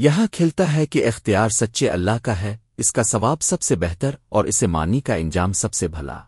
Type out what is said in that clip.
یہاں کھلتا ہے کہ اختیار سچے اللہ کا ہے، اس کا ثواب سب سے بہتر اور اسے مانی کا انجام سب سے بھلا۔